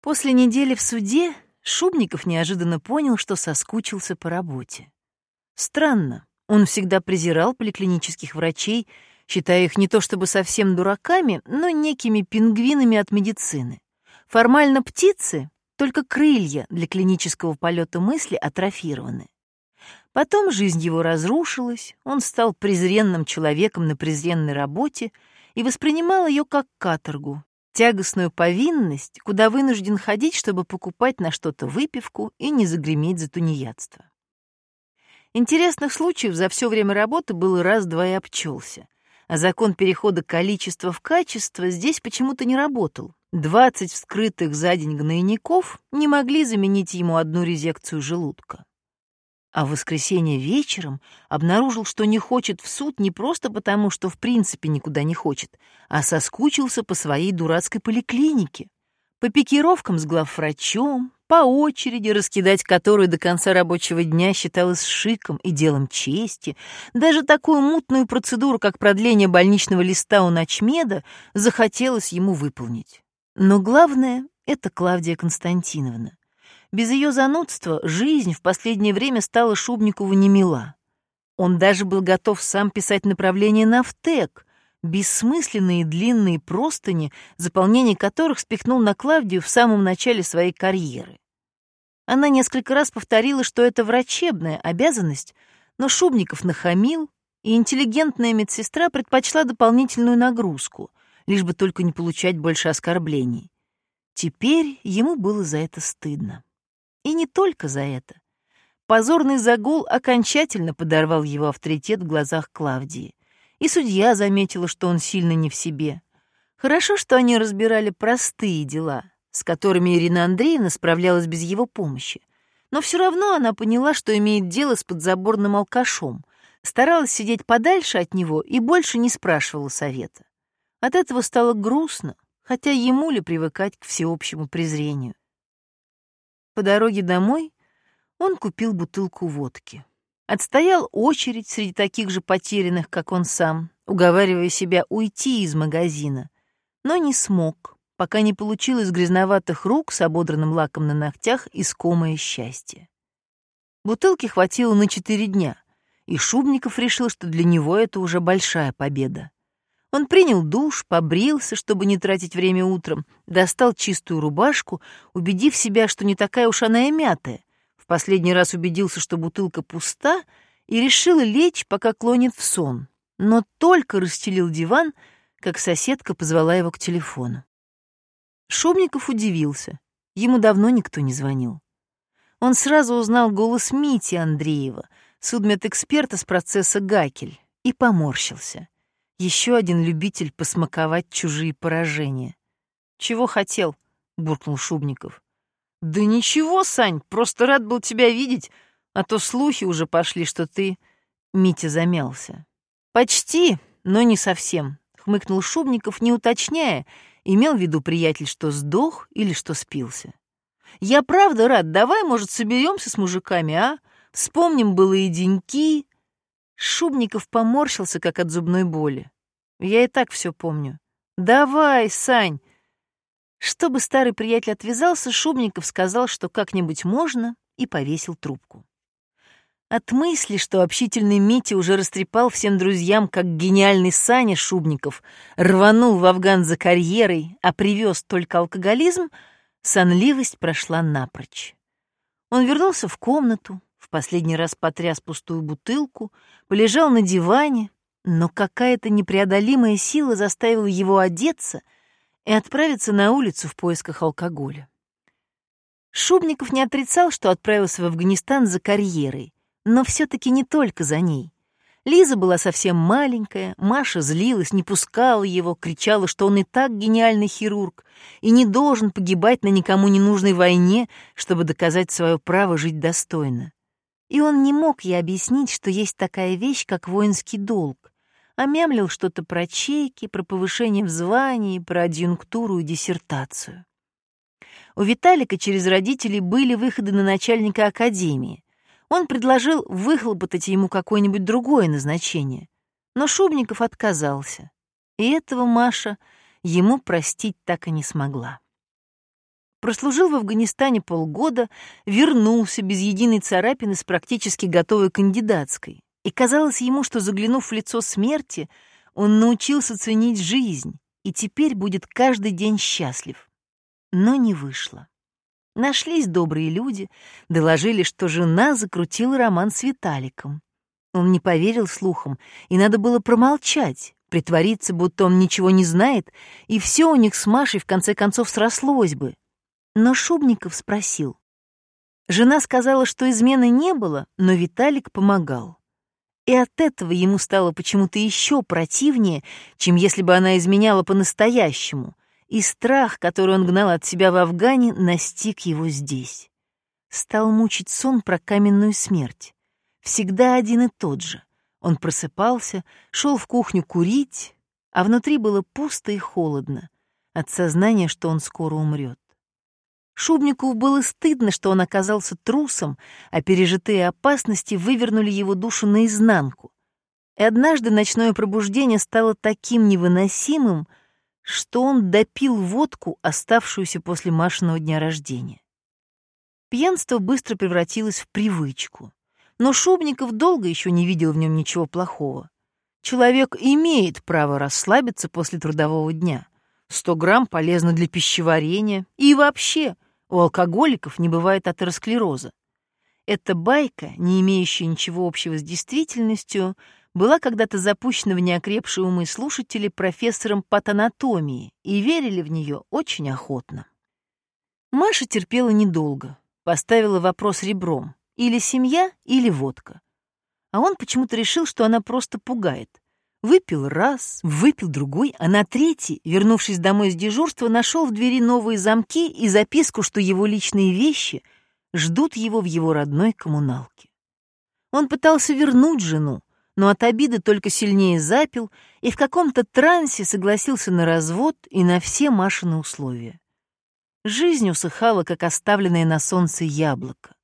После недели в суде Шубников неожиданно понял, что соскучился по работе. Странно, он всегда презирал поликлинических врачей, считая их не то чтобы совсем дураками, но некими пингвинами от медицины. Формально птицы, только крылья для клинического полета мысли атрофированы. Потом жизнь его разрушилась, он стал презренным человеком на презренной работе и воспринимал ее как каторгу, тягостную повинность, куда вынужден ходить, чтобы покупать на что-то выпивку и не загреметь за тунеядство. Интересных случаев за все время работы было раз-два и обчелся, а закон перехода количества в качество здесь почему-то не работал. Двадцать вскрытых за день гнойников не могли заменить ему одну резекцию желудка. А в воскресенье вечером обнаружил, что не хочет в суд не просто потому, что в принципе никуда не хочет, а соскучился по своей дурацкой поликлинике. По пикировкам с главврачом, по очереди, раскидать которую до конца рабочего дня считалось шиком и делом чести, даже такую мутную процедуру, как продление больничного листа у ночмеда, захотелось ему выполнить. Но главное — это Клавдия Константиновна. Без ее занудства жизнь в последнее время стала Шубникову немила. Он даже был готов сам писать направление на ВТЭК, бессмысленные длинные простыни, заполнение которых спихнул на Клавдию в самом начале своей карьеры. Она несколько раз повторила, что это врачебная обязанность, но Шубников нахамил, и интеллигентная медсестра предпочла дополнительную нагрузку, лишь бы только не получать больше оскорблений. Теперь ему было за это стыдно. И не только за это. Позорный загул окончательно подорвал его авторитет в глазах Клавдии. И судья заметила, что он сильно не в себе. Хорошо, что они разбирали простые дела, с которыми Ирина Андреевна справлялась без его помощи. Но все равно она поняла, что имеет дело с подзаборным алкашом, старалась сидеть подальше от него и больше не спрашивала совета. От этого стало грустно, хотя ему ли привыкать к всеобщему презрению. По дороге домой он купил бутылку водки. Отстоял очередь среди таких же потерянных, как он сам, уговаривая себя уйти из магазина, но не смог, пока не получил из грязноватых рук с ободранным лаком на ногтях искомое счастье. Бутылки хватило на четыре дня, и Шубников решил, что для него это уже большая победа. Он принял душ, побрился, чтобы не тратить время утром, достал чистую рубашку, убедив себя, что не такая уж она и мятая. В последний раз убедился, что бутылка пуста, и решил лечь, пока клонит в сон. Но только расстелил диван, как соседка позвала его к телефону. Шубников удивился. Ему давно никто не звонил. Он сразу узнал голос Мити Андреева, судмедэксперта с процесса «Гакель», и поморщился. Еще один любитель посмаковать чужие поражения. «Чего хотел?» — буркнул Шубников. «Да ничего, Сань, просто рад был тебя видеть, а то слухи уже пошли, что ты...» Митя замялся. «Почти, но не совсем», — хмыкнул Шубников, не уточняя, имел в виду приятель, что сдох или что спился. «Я правда рад, давай, может, соберемся с мужиками, а? Вспомним былые деньки, Шубников поморщился, как от зубной боли. Я и так все помню. «Давай, Сань!» Чтобы старый приятель отвязался, Шубников сказал, что как-нибудь можно, и повесил трубку. От мысли, что общительный Митя уже растрепал всем друзьям, как гениальный Саня Шубников, рванул в Афган за карьерой, а привез только алкоголизм, сонливость прошла напрочь. Он вернулся в комнату, последний раз потряс пустую бутылку, полежал на диване, но какая-то непреодолимая сила заставила его одеться и отправиться на улицу в поисках алкоголя. Шубников не отрицал, что отправился в Афганистан за карьерой, но все-таки не только за ней. Лиза была совсем маленькая, Маша злилась, не пускала его, кричала, что он и так гениальный хирург и не должен погибать на никому не нужной войне, чтобы доказать свое право жить достойно. И он не мог ей объяснить, что есть такая вещь, как воинский долг, а мямлил что-то про чеки, про повышение в звании, про адъюнктуру и диссертацию. У Виталика через родителей были выходы на начальника академии. Он предложил выхлопотать ему какое-нибудь другое назначение, но Шубников отказался, и этого Маша ему простить так и не смогла. Прослужил в Афганистане полгода, вернулся без единой царапины с практически готовой кандидатской. И казалось ему, что, заглянув в лицо смерти, он научился ценить жизнь и теперь будет каждый день счастлив. Но не вышло. Нашлись добрые люди, доложили, что жена закрутила роман с Виталиком. Он не поверил слухам, и надо было промолчать, притвориться, будто он ничего не знает, и все у них с Машей в конце концов срослось бы. Но Шубников спросил. Жена сказала, что измены не было, но Виталик помогал. И от этого ему стало почему-то еще противнее, чем если бы она изменяла по-настоящему, и страх, который он гнал от себя в Афгане, настиг его здесь. Стал мучить сон про каменную смерть. Всегда один и тот же. Он просыпался, шел в кухню курить, а внутри было пусто и холодно от сознания, что он скоро умрет. Шубникову было стыдно, что он оказался трусом, а пережитые опасности вывернули его душу наизнанку. И однажды ночное пробуждение стало таким невыносимым, что он допил водку, оставшуюся после Машиного дня рождения. Пьянство быстро превратилось в привычку. Но Шубников долго еще не видел в нем ничего плохого. Человек имеет право расслабиться после трудового дня. Сто грамм полезно для пищеварения. И вообще, у алкоголиков не бывает атеросклероза. Эта байка, не имеющая ничего общего с действительностью, была когда-то запущена в неокрепшие умы слушателей профессором патанатомии, и верили в нее очень охотно. Маша терпела недолго, поставила вопрос ребром. Или семья, или водка. А он почему-то решил, что она просто пугает. Выпил раз, выпил другой, а на третий, вернувшись домой с дежурства, нашел в двери новые замки и записку, что его личные вещи ждут его в его родной коммуналке. Он пытался вернуть жену, но от обиды только сильнее запил и в каком-то трансе согласился на развод и на все Машины условия. Жизнь усыхала, как оставленное на солнце яблоко.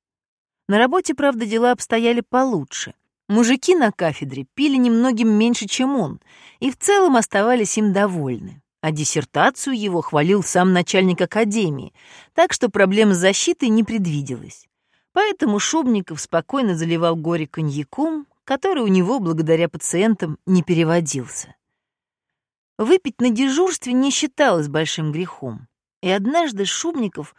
На работе, правда, дела обстояли получше. Мужики на кафедре пили немногим меньше, чем он, и в целом оставались им довольны. А диссертацию его хвалил сам начальник академии, так что проблем с защитой не предвиделось. Поэтому Шубников спокойно заливал горе коньяком, который у него, благодаря пациентам, не переводился. Выпить на дежурстве не считалось большим грехом. И однажды Шубников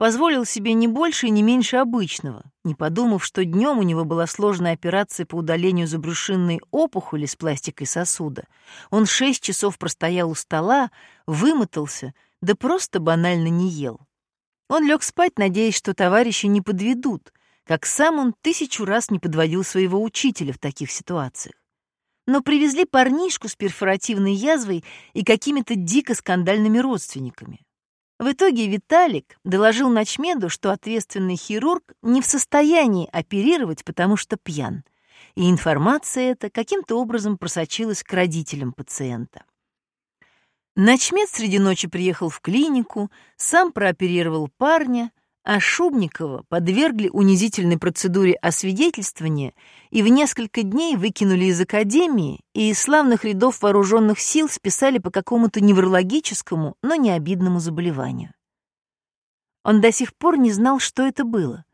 позволил себе не больше и не меньше обычного, не подумав, что днем у него была сложная операция по удалению забрюшинной опухоли с пластикой сосуда. Он шесть часов простоял у стола, вымотался, да просто банально не ел. Он лег спать, надеясь, что товарищи не подведут, как сам он тысячу раз не подводил своего учителя в таких ситуациях. Но привезли парнишку с перфоративной язвой и какими-то дико скандальными родственниками. В итоге Виталик доложил Ночмеду, что ответственный хирург не в состоянии оперировать, потому что пьян. И информация эта каким-то образом просочилась к родителям пациента. Ночмед среди ночи приехал в клинику, сам прооперировал парня, а Шубникова подвергли унизительной процедуре освидетельствования и в несколько дней выкинули из академии и из славных рядов вооруженных сил списали по какому-то неврологическому, но не обидному заболеванию. Он до сих пор не знал, что это было.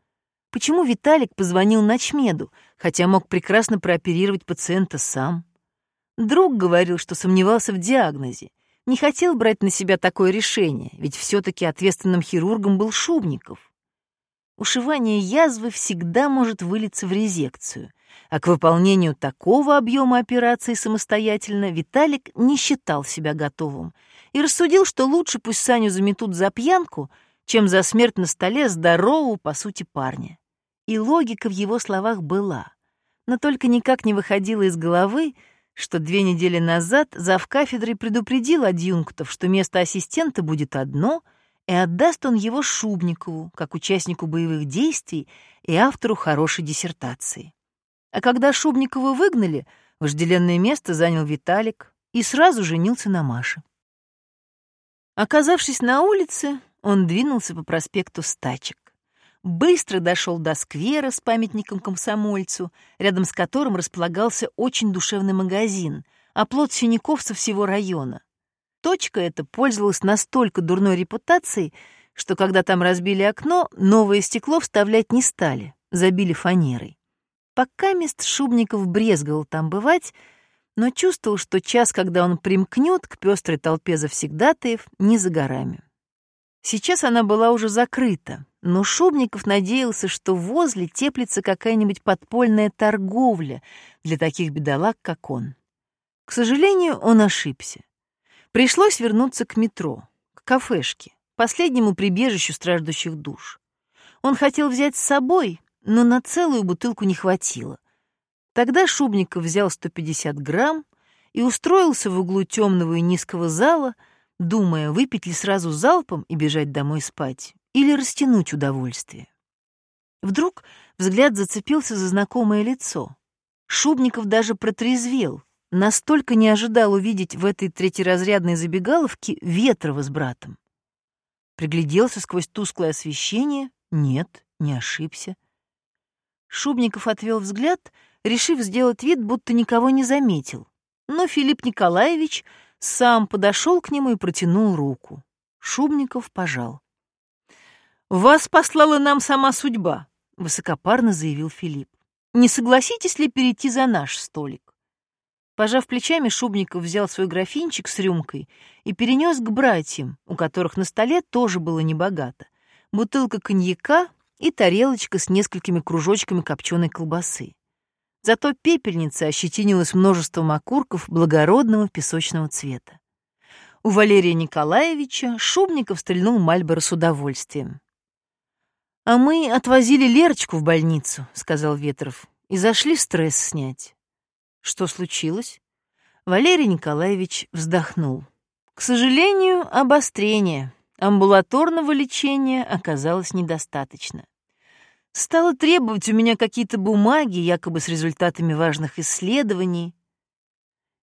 Почему Виталик позвонил Ночмеду, хотя мог прекрасно прооперировать пациента сам? Друг говорил, что сомневался в диагнозе, не хотел брать на себя такое решение, ведь все-таки ответственным хирургом был Шубников. Ушивание язвы всегда может вылиться в резекцию, а к выполнению такого объема операции самостоятельно Виталик не считал себя готовым и рассудил, что лучше пусть Саню заметут за пьянку, чем за смерть на столе здорового, по сути, парня. И логика в его словах была, но только никак не выходила из головы, что две недели назад зав кафедрой предупредил адъюнктов, что место ассистента будет одно, и отдаст он его Шубникову, как участнику боевых действий и автору хорошей диссертации. А когда Шубникова выгнали, вожделенное место занял Виталик и сразу женился на Маше. Оказавшись на улице, он двинулся по проспекту Стачек быстро дошел до сквера с памятником комсомольцу, рядом с которым располагался очень душевный магазин, оплот синяков со всего района. Точка эта пользовалась настолько дурной репутацией, что когда там разбили окно, новое стекло вставлять не стали, забили фанерой. Пока мест Шубников брезговал там бывать, но чувствовал, что час, когда он примкнет к пестрой толпе завсегдатаев, не за горами. Сейчас она была уже закрыта, но Шубников надеялся, что возле теплится какая-нибудь подпольная торговля для таких бедолаг, как он. К сожалению, он ошибся. Пришлось вернуться к метро, к кафешке, последнему прибежищу страждущих душ. Он хотел взять с собой, но на целую бутылку не хватило. Тогда Шубников взял 150 грамм и устроился в углу темного и низкого зала, думая, выпить ли сразу залпом и бежать домой спать, или растянуть удовольствие. Вдруг взгляд зацепился за знакомое лицо. Шубников даже протрезвел, настолько не ожидал увидеть в этой третьеразрядной забегаловке Ветрова с братом. Пригляделся сквозь тусклое освещение. Нет, не ошибся. Шубников отвел взгляд, решив сделать вид, будто никого не заметил. Но Филипп Николаевич сам подошел к нему и протянул руку. Шубников пожал. «Вас послала нам сама судьба», — высокопарно заявил Филипп. «Не согласитесь ли перейти за наш столик?» Пожав плечами, Шубников взял свой графинчик с рюмкой и перенес к братьям, у которых на столе тоже было небогато. Бутылка коньяка и тарелочка с несколькими кружочками копченой колбасы. Зато пепельница ощетинилась множеством окурков благородного песочного цвета. У Валерия Николаевича Шубников стрельнул Мальборо с удовольствием. «А мы отвозили Лерочку в больницу», — сказал Ветров, — «и зашли стресс снять». Что случилось? Валерий Николаевич вздохнул. К сожалению, обострение. Амбулаторного лечения оказалось недостаточно. Стало требовать у меня какие-то бумаги, якобы с результатами важных исследований.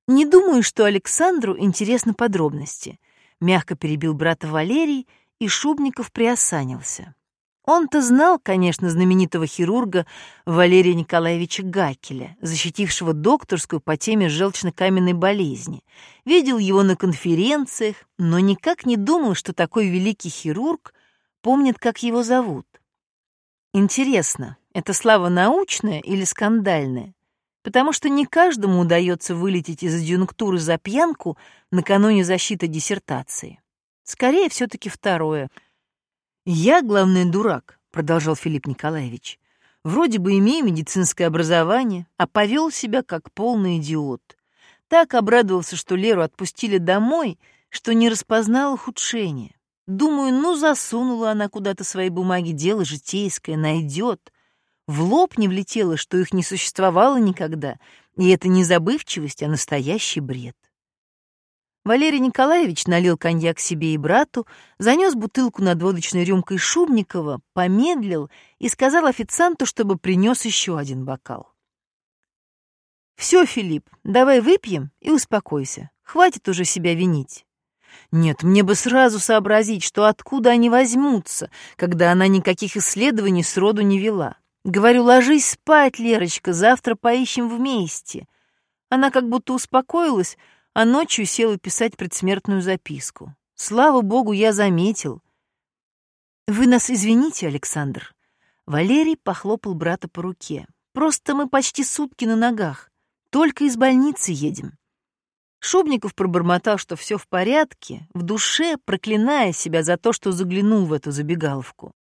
Не думаю, что Александру интересны подробности. Мягко перебил брата Валерий, и Шубников приосанился. Он-то знал, конечно, знаменитого хирурга Валерия Николаевича Гакеля, защитившего докторскую по теме желчно-каменной болезни. Видел его на конференциях, но никак не думал, что такой великий хирург помнит, как его зовут. Интересно, это слава научная или скандальная? Потому что не каждому удается вылететь из адъюнктуры за пьянку накануне защиты диссертации. Скорее, все-таки второе — «Я, главный дурак», — продолжал Филипп Николаевич. «Вроде бы имею медицинское образование, а повел себя как полный идиот. Так обрадовался, что Леру отпустили домой, что не распознал ухудшение. Думаю, ну засунула она куда-то свои бумаги, дело житейское, найдет. В лоб не влетело, что их не существовало никогда, и это не забывчивость, а настоящий бред. Валерий Николаевич налил коньяк себе и брату, занес бутылку над водочной рюмкой Шубникова, помедлил и сказал официанту, чтобы принес еще один бокал. «Все, Филипп, давай выпьем и успокойся. Хватит уже себя винить». Нет, мне бы сразу сообразить, что откуда они возьмутся, когда она никаких исследований сроду не вела. Говорю, ложись спать, Лерочка, завтра поищем вместе. Она как будто успокоилась, а ночью села писать предсмертную записку. Слава богу, я заметил. Вы нас извините, Александр. Валерий похлопал брата по руке. Просто мы почти сутки на ногах. Только из больницы едем. Шубников пробормотал, что все в порядке, в душе проклиная себя за то, что заглянул в эту забегаловку.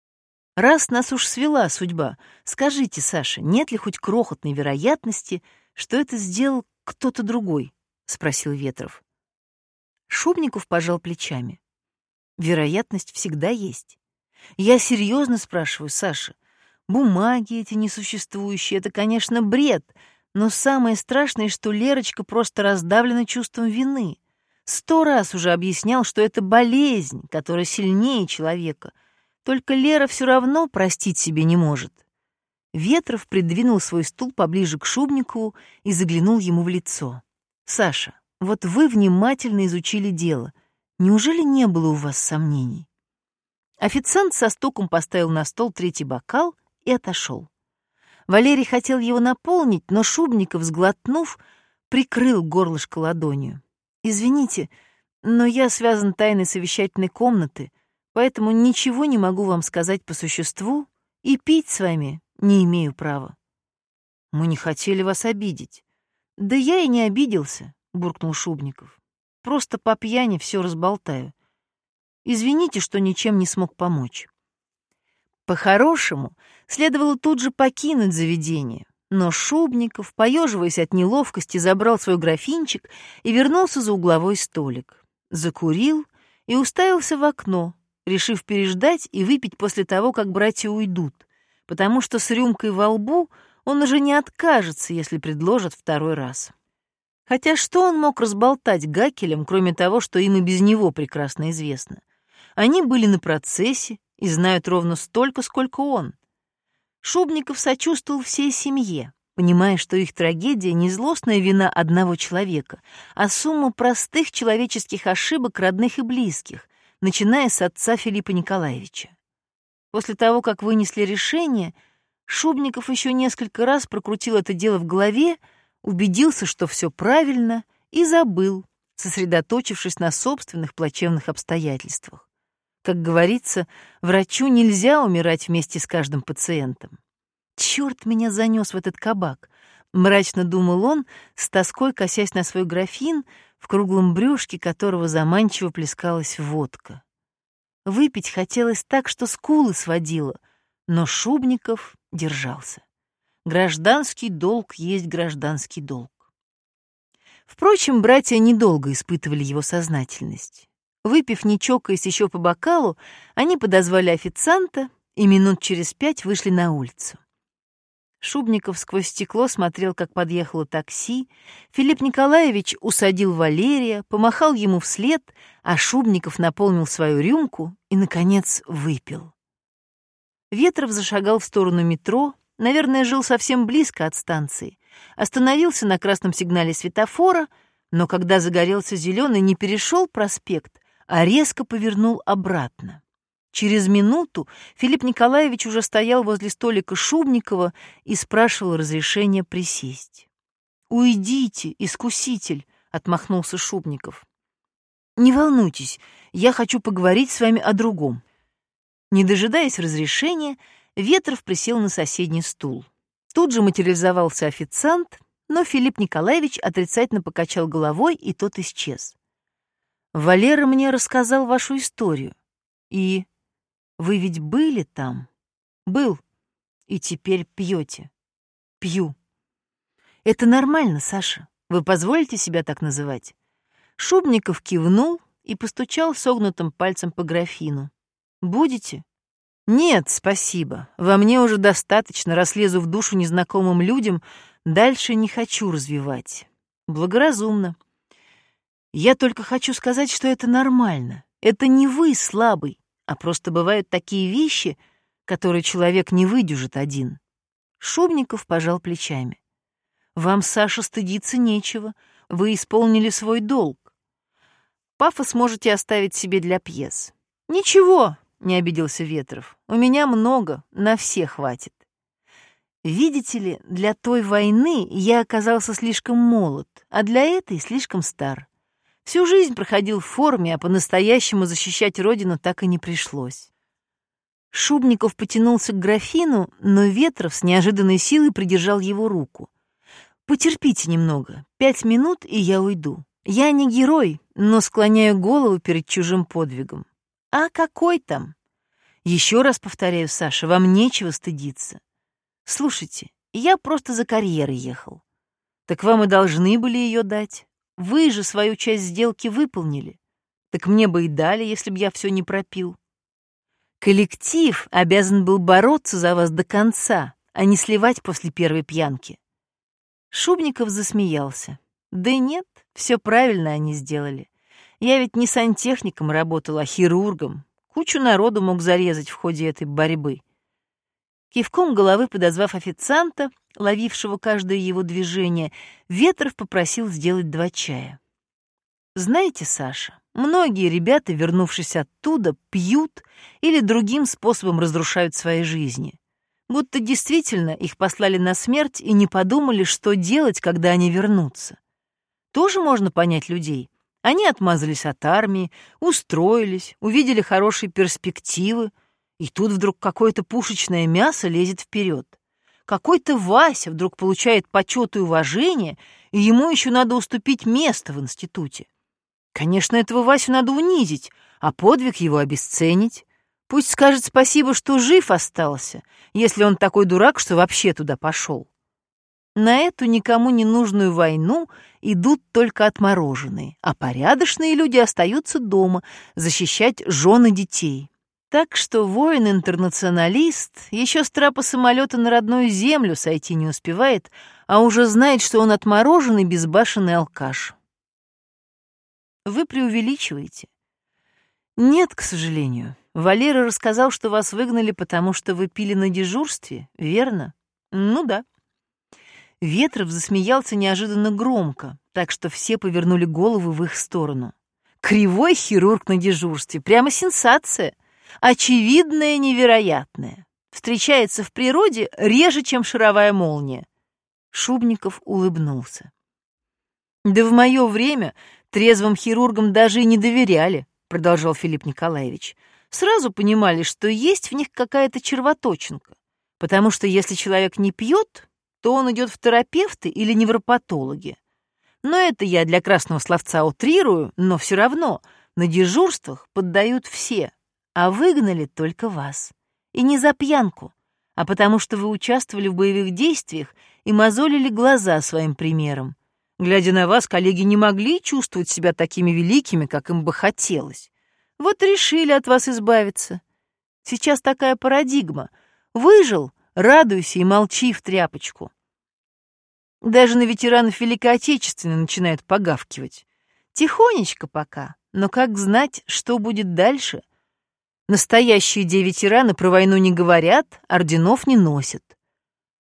Раз нас уж свела судьба, скажите, Саша, нет ли хоть крохотной вероятности, что это сделал кто-то другой? — спросил Ветров. Шубников пожал плечами. Вероятность всегда есть. Я серьезно спрашиваю, Саша. Бумаги эти несуществующие — это, конечно, бред, но самое страшное, что Лерочка просто раздавлена чувством вины. Сто раз уже объяснял, что это болезнь, которая сильнее человека. Только Лера все равно простить себе не может. Ветров придвинул свой стул поближе к Шубникову и заглянул ему в лицо. Саша, вот вы внимательно изучили дело. Неужели не было у вас сомнений? Официант со стуком поставил на стол третий бокал и отошел. Валерий хотел его наполнить, но Шубников, сглотнув, прикрыл горлышко ладонью. «Извините, но я связан тайной совещательной комнаты. Поэтому ничего не могу вам сказать по существу и пить с вами не имею права. Мы не хотели вас обидеть. Да я и не обиделся, буркнул Шубников. Просто по пьяни все разболтаю. Извините, что ничем не смог помочь. По-хорошему, следовало тут же покинуть заведение, но Шубников, поеживаясь от неловкости, забрал свой графинчик и вернулся за угловой столик. Закурил и уставился в окно, решив переждать и выпить после того, как братья уйдут, потому что с рюмкой во лбу он уже не откажется, если предложат второй раз. Хотя что он мог разболтать Гакелем, кроме того, что им и без него прекрасно известно? Они были на процессе и знают ровно столько, сколько он. Шубников сочувствовал всей семье, понимая, что их трагедия не злостная вина одного человека, а сумма простых человеческих ошибок родных и близких, начиная с отца Филиппа Николаевича. После того, как вынесли решение, Шубников еще несколько раз прокрутил это дело в голове, убедился, что все правильно, и забыл, сосредоточившись на собственных плачевных обстоятельствах. Как говорится, врачу нельзя умирать вместе с каждым пациентом. Черт меня занес в этот кабак. Мрачно думал он, с тоской косясь на свой графин, в круглом брюшке которого заманчиво плескалась водка. Выпить хотелось так, что скулы сводило, но Шубников держался. Гражданский долг есть гражданский долг. Впрочем, братья недолго испытывали его сознательность. Выпив, не чокаясь еще по бокалу, они подозвали официанта и минут через пять вышли на улицу. Шубников сквозь стекло смотрел, как подъехало такси. Филипп Николаевич усадил Валерия, помахал ему вслед, а Шубников наполнил свою рюмку и, наконец, выпил. Ветров зашагал в сторону метро, наверное, жил совсем близко от станции. Остановился на красном сигнале светофора, но когда загорелся зеленый, не перешел проспект, а резко повернул обратно. Через минуту Филипп Николаевич уже стоял возле столика Шубникова и спрашивал разрешения присесть. «Уйдите, искуситель!» — отмахнулся Шубников. «Не волнуйтесь, я хочу поговорить с вами о другом». Не дожидаясь разрешения, Ветров присел на соседний стул. Тут же материализовался официант, но Филипп Николаевич отрицательно покачал головой, и тот исчез. Валера мне рассказал вашу историю. И вы ведь были там? Был. И теперь пьете. Пью. Это нормально, Саша. Вы позволите себя так называть? Шубников кивнул и постучал согнутым пальцем по графину. Будете? Нет, спасибо. Во мне уже достаточно, раслезу в душу незнакомым людям, дальше не хочу развивать. Благоразумно. Я только хочу сказать, что это нормально. Это не вы слабый, а просто бывают такие вещи, которые человек не выдержит один. Шубников пожал плечами. Вам, Саша, стыдиться нечего. Вы исполнили свой долг. Пафос можете оставить себе для пьес. Ничего, не обиделся Ветров. У меня много, на всех хватит. Видите ли, для той войны я оказался слишком молод, а для этой слишком стар. Всю жизнь проходил в форме, а по-настоящему защищать родину так и не пришлось. Шубников потянулся к графину, но Ветров с неожиданной силой придержал его руку. «Потерпите немного. Пять минут, и я уйду. Я не герой, но склоняю голову перед чужим подвигом. А какой там? Еще раз повторяю, Саша, вам нечего стыдиться. Слушайте, я просто за карьерой ехал. Так вам и должны были ее дать. Вы же свою часть сделки выполнили. Так мне бы и дали, если бы я все не пропил. Коллектив обязан был бороться за вас до конца, а не сливать после первой пьянки. Шубников засмеялся. Да нет, все правильно они сделали. Я ведь не сантехником работал, а хирургом. Кучу народу мог зарезать в ходе этой борьбы. Кивком головы подозвав официанта, ловившего каждое его движение, Ветров попросил сделать два чая. «Знаете, Саша, многие ребята, вернувшись оттуда, пьют или другим способом разрушают свои жизни. Будто действительно их послали на смерть и не подумали, что делать, когда они вернутся. Тоже можно понять людей. Они отмазались от армии, устроились, увидели хорошие перспективы, и тут вдруг какое-то пушечное мясо лезет вперед. Какой-то Вася вдруг получает почет и уважение, и ему еще надо уступить место в институте. Конечно, этого Васю надо унизить, а подвиг его обесценить. Пусть скажет спасибо, что жив остался, если он такой дурак, что вообще туда пошел. На эту никому не нужную войну идут только отмороженные, а порядочные люди остаются дома защищать жены детей. Так что воин-интернационалист еще с трапа самолета на родную землю сойти не успевает, а уже знает, что он отмороженный безбашенный алкаш. Вы преувеличиваете. Нет, к сожалению. Валера рассказал, что вас выгнали, потому что вы пили на дежурстве, верно? Ну да. Ветров засмеялся неожиданно громко, так что все повернули головы в их сторону. Кривой хирург на дежурстве, прямо сенсация. Очевидное невероятное. Встречается в природе реже, чем шаровая молния. Шубников улыбнулся. Да в мое время трезвым хирургам даже и не доверяли, продолжал Филипп Николаевич. Сразу понимали, что есть в них какая-то червоточинка. Потому что если человек не пьет, то он идет в терапевты или невропатологи. Но это я для красного словца утрирую, но все равно на дежурствах поддают все, а выгнали только вас. И не за пьянку, а потому что вы участвовали в боевых действиях и мозолили глаза своим примером. Глядя на вас, коллеги не могли чувствовать себя такими великими, как им бы хотелось. Вот решили от вас избавиться. Сейчас такая парадигма. Выжил, радуйся и молчи в тряпочку. Даже на ветеранов Великой Отечественной начинают погавкивать. Тихонечко пока, но как знать, что будет дальше? Настоящие де-ветераны про войну не говорят, орденов не носят.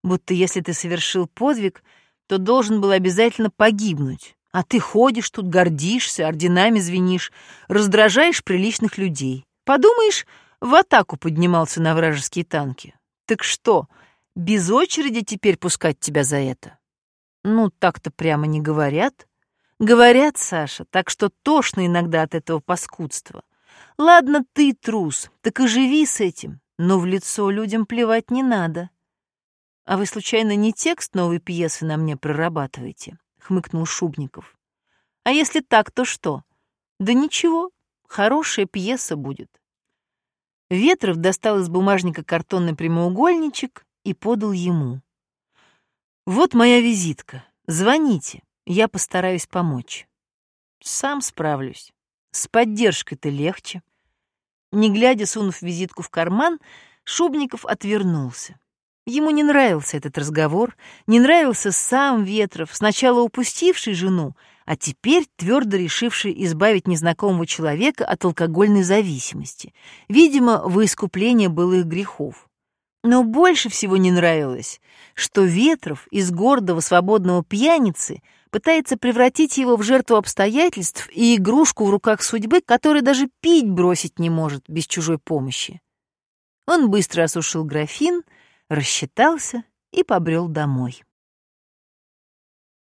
Будто если ты совершил подвиг, то должен был обязательно погибнуть. А ты ходишь тут, гордишься, орденами звенишь, раздражаешь приличных людей. Подумаешь, в атаку поднимался на вражеские танки. Так что, без очереди теперь пускать тебя за это? Ну, так-то прямо не говорят. Говорят, Саша, так что тошно иногда от этого паскудства. Ладно, ты трус, так и живи с этим, но в лицо людям плевать не надо. А вы, случайно, не текст новой пьесы на мне прорабатываете? Хмыкнул Шубников. А если так, то что? Да ничего, хорошая пьеса будет. Ветров достал из бумажника картонный прямоугольничек и подал ему. Вот моя визитка. Звоните, я постараюсь помочь. Сам справлюсь. С поддержкой-то легче. Не глядя, сунув визитку в карман, Шубников отвернулся. Ему не нравился этот разговор, не нравился сам Ветров, сначала упустивший жену, а теперь твердо решивший избавить незнакомого человека от алкогольной зависимости, видимо, во искупление былых грехов. Но больше всего не нравилось, что Ветров из гордого свободного пьяницы пытается превратить его в жертву обстоятельств и игрушку в руках судьбы, который даже пить бросить не может без чужой помощи. Он быстро осушил графин, рассчитался и побрел домой.